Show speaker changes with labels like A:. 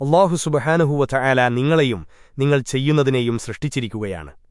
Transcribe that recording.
A: അള്ളാഹു സുബഹാനുഹൂവ ചായാല നിങ്ങളെയും നിങ്ങൾ ചെയ്യുന്നതിനെയും സൃഷ്ടിച്ചിരിക്കുകയാണ്.